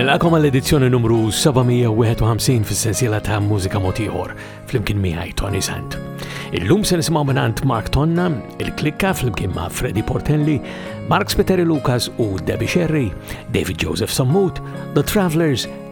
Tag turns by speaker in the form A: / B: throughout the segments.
A: Nilqakom għall-edizzjoni numru 751 fis-sensiela ta' mużika motiħor flimkien miħaj Tony Sant. Illum se nisimgħu minant Mark Tonna, il-Klikka flimkien ma' Freddy Portelli, Mark Spiteri Lucas u Debbie Sherry, David Joseph Sammut, The Travelers,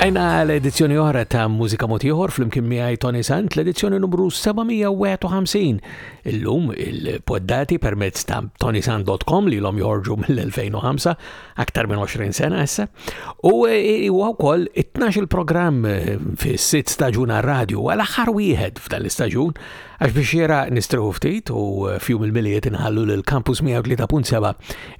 A: Għajna l-edizzjoni oħra ta' Mużika Motiħor fl-imkien miħaj Tony Sant, l-edizzjoni numru 751. Illum il-poddati permezz ta' tonysant.com li l-om jorġu mill-2005, aktar minn 20 sena essa, u e, e, e, għaw koll 12 il-programm fi sit staġuna radio, għal-axar wieħed f'dan l-istaġun, Għax biex xieraq nistrieħu ftit u f'jum il-Milied inħallu lil Campus 103.7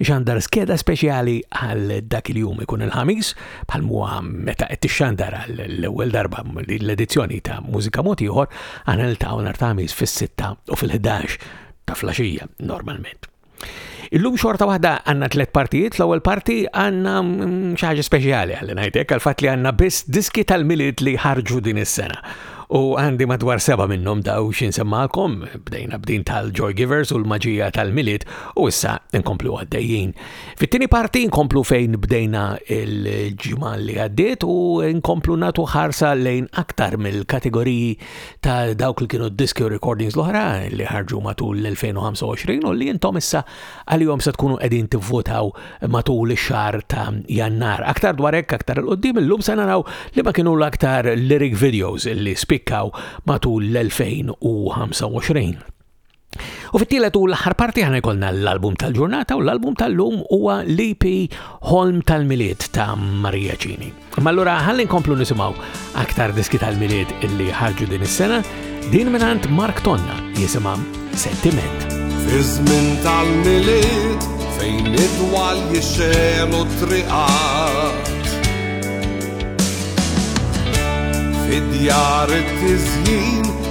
A: ixandar skeda speċjali għal dak il-jum ikun il-Ħamis bħal muha meta qed tixxandar għal l-ewwel darba l-edizzjoni ta' Mużika Mod ieħor aħna niltaqgħu nhar ta' Ħamis fis-6 u fil-11 ta' flaxija normalment. Illum xorta waħda għanna tlet partijiet, fl-ewwel parti għanna mm, xi ħaġa speċjali għalli ngħidlek għal fatt li għanna biss diski tal-milied li ħarġu din is-sena.
B: U għandi madwar seba' minnhom daw x'insemmakom, bdejna b'din tal-Joy Givers u l-maġija tal-milied u issa nkomplu għaddejjin. Fit-tieni parti nkomplu fejn bdejna il-ġimgħa li għaddiet u nkomplu natu ħarsa lejn aktar mill-kategoriji ta' dawk li kienu diski u recordings l-oħra li ħarġu matul l-2025 u li jintom issa għal-jom se tkunu qegħdin tivvotaw matul ix-xahar ta' Jannar. Aktar dwar hekk aktar il qoddim illum se naraw li ma kienu l-aktar lyric videos li spikkaw matul l-2025. U fit-tielet u l-aħħar parti ħana jkollna l-album tal-ġurnata u l-album tal-lum huwa l-EP Holm tal-Milied ta' Marija Ċini. Ma allura ħalli nkomplu nisimgħu aktar diski tal-Milied illi ħarġu din is-sena, din minant Mark Tonna jisimha Sentiment.
C: Iż-żmien tal-Milied fejn idwal jixxelu triqat id-djar it-tizjin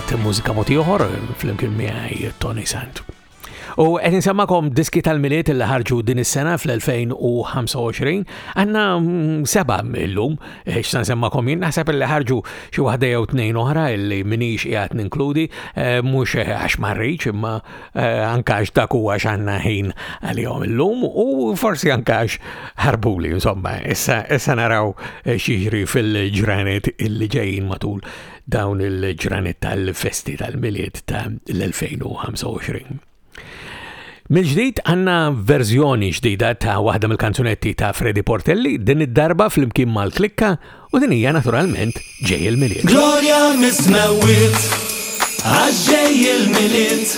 B: mużika moti oħor fl-imkien miegħi Tony Sant. U qed insemmakom diski tal-miliet li ħarġu din is-sena fl-2025. Għandna mm, seba' illum eh, x'san semmakom jien naħseb li ħarġu xi waħda jew tnejn oħra li minix qiegħed ninkludi eh, mhux eh, għax marriċ imma anke għax dak huwa x'għandna ħin għalihom illum u forsi anke għax ħarbuli insomma issa naraw xiġri fil-ġranet illi ġejjin matul dawn il-ġranet tal-festi tal-miliet ta' l-2025. Mil-ġdid għanna verżjoni ġdida ta' waħda mill-kanzunetti ta' Freddy Portelli, din id-darba fl-imkien mal-klikka u din hija naturalment ġej il-miliet.
D: Gloria mismewit, għax ġej il-miliet.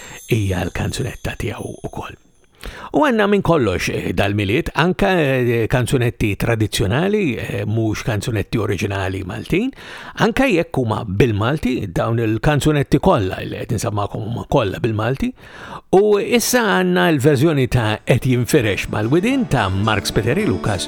B: hija l-kanzunetta tiegħu wkoll. U għanna minn kollox eh, dal-miliet, anka eh, kanzunetti tradizjonali, eh, mhux kanzunetti oriġinali Maltin, anka jekk huma bil-Malti, dawn il-kanzunetti kollha li qed insammakom huma kollha bil-Malti, u issa għandna l-verżjoni ta' qed jinfirex mal-widin ta' Mark
E: Spiteri Lukas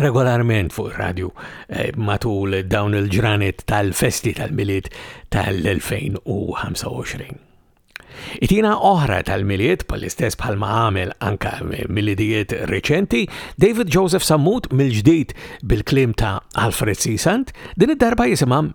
E: regolarment fuq ir-radju eh, matul dawn il-ġranet tal-festi tal-milied tal-2025. Itina oħra tal-miliet, pal-istess bħalma għamel anka milidijiet reċenti, David Joseph Sammut mill-ġdid bil-klim ta' Alfred C. Sant, din id-darba jisimam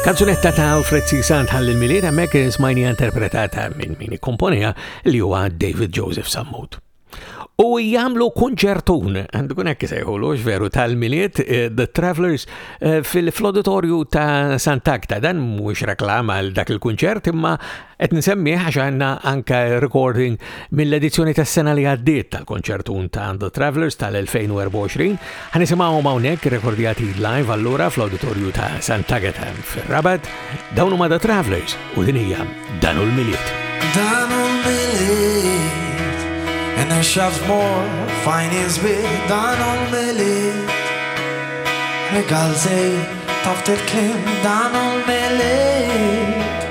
B: Kanzunetta ta' Alfred C. Sant ħalli l-miliet hemmhekk smajni interpretata minn min ikkomponija li huwa David Joseph Sammut. U jagħmlu kunċertun, għandkun hekk isejħulu veru tal-miliet eh, The Travelers eh, fil-flodatorju ta' Sant'Agta. Dan mhux reklama għal dak il-kunċert imma Qed nsemmi għax għandna anka recording mill-edizzjoni tas-sena li għaddiet tal-konċertun ta' The Travelers tal-2024. Ħanisimgħu hawnhekk rekordjati live allura fl-awditorju ta' Sant'Agata fir-Rabat. Dawn huma The Travelers u din hija dan
F: u l-miliet. Dan u l-miliet and then shoves more fine is big dan u l-miliet. Regal zej taftil klim dan u l-miliet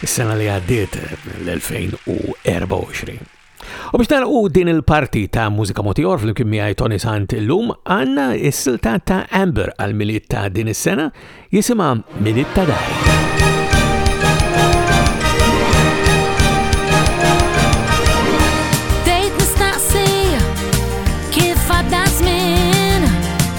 A: is-sena li għaddiet, l-2024. U biex nagħlqu din il-parti ta' Mużika Motior flimkien miegħi Tony Sant illum għandna s-silta ta' Amber għal miliet ta' din is-sena jisimha Miliet ta' Dari.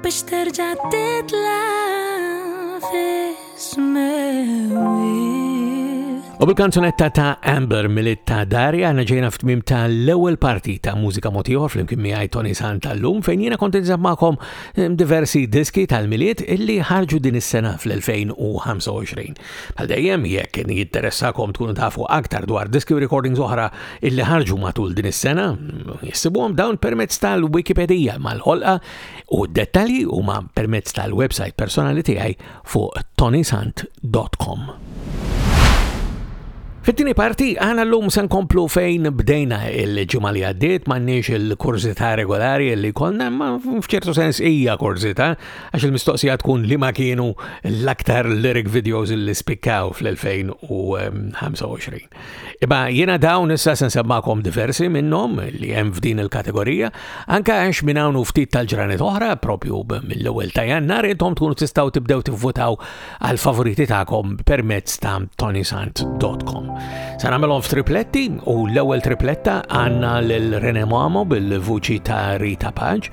B: Biex terġa titla
A: U bil-kanzunetta ta' Amber Milit ta' Dari għana ġejna f'tmim ta' l-ewel parti ta' mużika motiħor fl-imkien miħaj Tony Sant tal-lum fejn jena konti nżammakom eh, diversi diski tal-miliet illi ħarġu din is-sena fl-2025. Għal dejjem jekk jitteressakom tkunu tafu aktar dwar diski u recordings oħra illi ħarġu matul din is-sena, jissibuhom dawn permezz tal-Wikipedia mal-ħolqa U d-dettalji huma permezz tal-website personali tiegħi fuq tonisant.com. Fit-tieni parti għana l-lum se nkomplu fejn bdejna il-ġimgħa li għaddiet m'għandniex il-kurzita regolari li konna ma f'ċertu sens hija kurzita għax il-mistoqsija tkun li ma kienu l-aktar lyric videos li spikkaw fl-2025. Iba jiena dawn issa se nsemmakom diversi minnhom li hemm f'din il-kategorija, anke għax minn hawn ftit tal-ġranet oħra propju mill-ewwel ta' Jannar intom tkunu tistgħu tibdew tivvutaw għal favoriti tagħkom permezz ta' tonisant.com. Se nagħmelhom f'tripletti u l-ewwel tripletta għandna lil Rene Mamo bil-vuċi ta' Rita Paġ,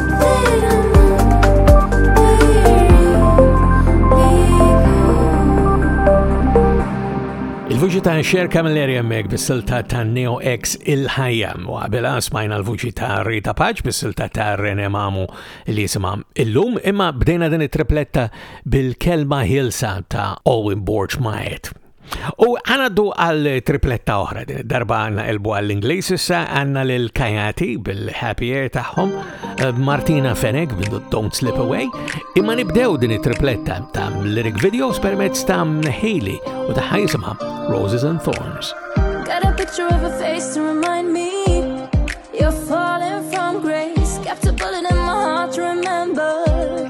A: Il-vuċi ta' Cher Camilleri
B: emmek bis-silta ta' Neo X il-ħajja u għabela smajna l-vuċi ta' Rita Paċ bis-silta ta' Rene Mamu li jisima illum imma bdejna din it-tripletta bil-kelma hilsa ta' Owen Borch Maet. U għanaddu għal tripletta oħra din darba għanna elbu għall inglis issa għanna lil Kajati bil-Happy Air tagħhom eh, Martina Fenek bil Don't Slip Away imma nibdew din it-tripletta ta' lyric videos permezz ta' Haley u ta' ħajsimha Roses and Thorns.
A: Got a picture of a face to remind me You're falling from grace Kept a bullet in my heart to remember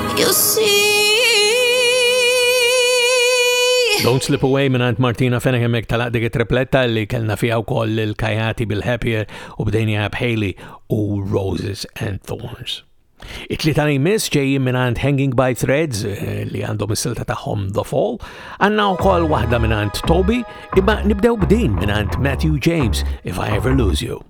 A: You see.
B: Don't Slip Away minant Martina Fenehemmek tal dik tripletta li kellna fija u koll il-kajati bil-Happier u bdejnija b'Haley u Roses and Thorns. It-tlieta li jmiss ġejjin minant Hanging by Threads eh, li għandhom is-silta tagħhom The Fall, għandna wkoll waħda minant Toby, imma nibdew b'din minant Matthew James If I Ever Lose You.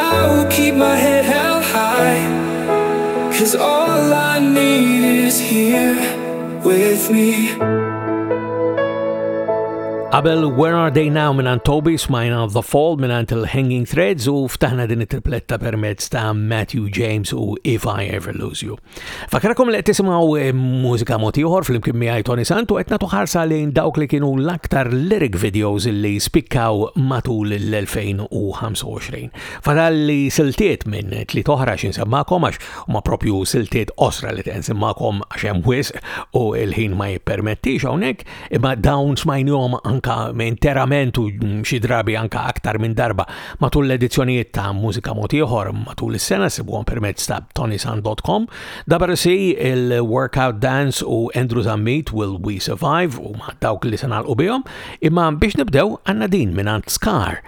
G: I
H: will keep my head held high Cause all I need is here with me
B: Qabel Where Are They Now minn Toby smajna The Fall minn il-Hanging Threads u ftaħna din it-tripletta permezz ta' Matthew James u If I Ever Lose You. Fakrakom li tisimaw eh, mużika motiħor fl-imkien miħaj Tony Santu qed nagħtu ħarsa lejn dawk li kienu l-aktar lyric videos li spikkaw matul l-2025. Fadal li siltiet minn tli toħra xin semmakom għax ma propju siltiet osra li tensimmakom għax hemm wisq u l-ħin ma jippermettix hawnhekk, Imma dawn smajnihom anka interament u xi drabi anka aktar minn darba matul l-edizzjonijiet ta' mużika mod ieħor matul is-sena sibuhom permezz ta' tonisan.com. Dabar si il-Workout Dance u Andrew Zammit Will We Survive u ma' dawk li se nagħlqu bihom. Imma biex nibdew għandna din minn Scar.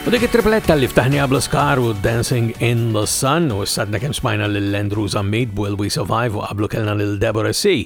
B: U dik it-tripletta li ftaħni għabla skar u Dancing in the Sun u s-sadna kem smajna l-Andrew Zammit Will We Survive u għablu kellna l-Deborah C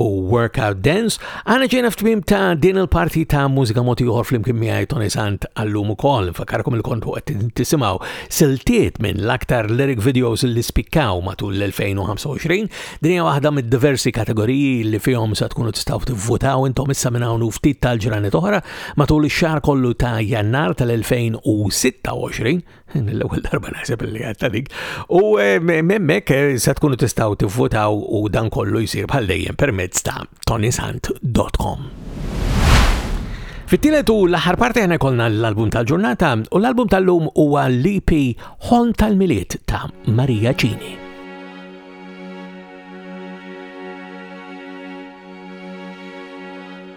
B: u Workout Dance. Għana ġejna f'tmim ta' din il-parti ta' mużika moti uħor fl-imkien miħaj Tony Sant għallum u koll. Fakarkom il-kontu għed tisimaw siltiet minn l-aktar lyric videos li spikkaw matul l-2025. Dinja waħda mid-diversi kategoriji li fihom sa tkunu tistaw tivvutaw intom issa minn hawn ftit tal-ġranet oħra. Matul ix-xahar kollu ta' Jannar tal-2026, l-ewwel darba naħseb li għatta dik, u eh, memmek eh, se tkunu tistgħu tivvutaw u dan kollu jsir bħal dejjem permezz ta' tonisant.com. Fit-tielet u l-aħħar parti ħana kolna l-album tal-ġurnata u l-album tal-lum huwa l-EP Hon tal-Miliet ta' Marija Ċini.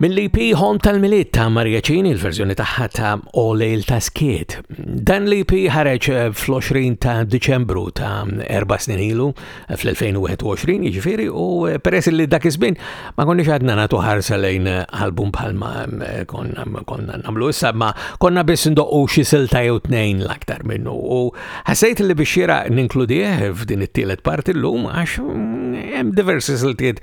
B: Mill-EP Home tal-Miliet ta' Marja Ċini, il-verżjoni tagħha ta' Olejl ta' Skiet. Dan l-EP ħareġ eh, fl-20 ta' Diċembru ta' erba' snin ilu fl-2021 jiġifieri u eh, peress li dak iż-żmien ma konniex għadna nagħtu ħarsa lejn eh, album bħalma eh, konna konna nagħmlu issa ma konna biss ndoqqu xi silta jew tnejn l-aktar minnu u ħassejt li biex jira ninkludih f'din it-tielet parti llum għax mm, hemm diversi siltiet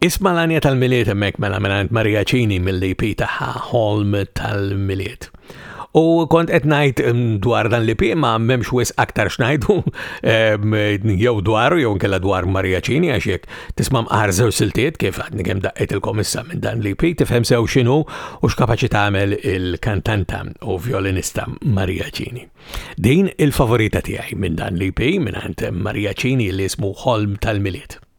B: Isma' l-għanja tal-Milied hemmhekk mela mingħand Maria Cini mill-EP tagħha Holm tal-Milied. U kont qed ngħid mm, dwar dan li pima m'hemmx wis aktar xnajdu jew dwar jew nkella dwar Marija Ċini għax jekk tisma' mqar żewġ siltiet kif għadni kemm daqqet il-komissa minn dan li pi tifhem sew x'inhu u x'kapaċi tagħmel il-kantanta u violinista Marija Ċini. Din il-favorita tiegħi minn dan li pi minn Marija Ċini li ismu Holm tal-Miliet.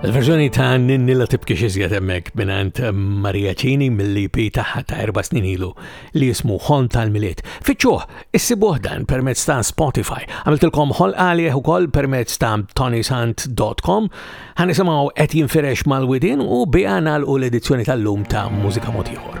I: Il-verżjoni
J: ta' Ninnila tibki xizjed hemmhekk mingħand Maria Cini mill-EP tagħha ta' erba' snin ilu li jismu Ħon tal-Milied. Fiċċuh issibuh dan permezz ta' Spotify. Għamiltilkom ħol għalih ukoll permezz ta' tonysant.com. Ħanisimgħu qed jinfirex mal-widin u biha nagħlqu l-edizzjoni tal-lum ta' Mużika Motiħor.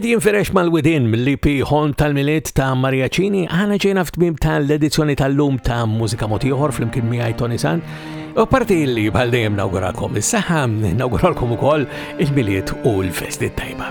J: Edin Ferex mal-Widin mill-IP Holm tal-Miliet ta' Mariacini għana ġejna f'tmim tal-edizzjoni tal-lum ta' Mużika Motiħor fl-imkien miħaj Tony San. U parti li bħal dejjem nawgurakom is-saħħa, nawguralkom ukoll il-miliet u l-festi tajba.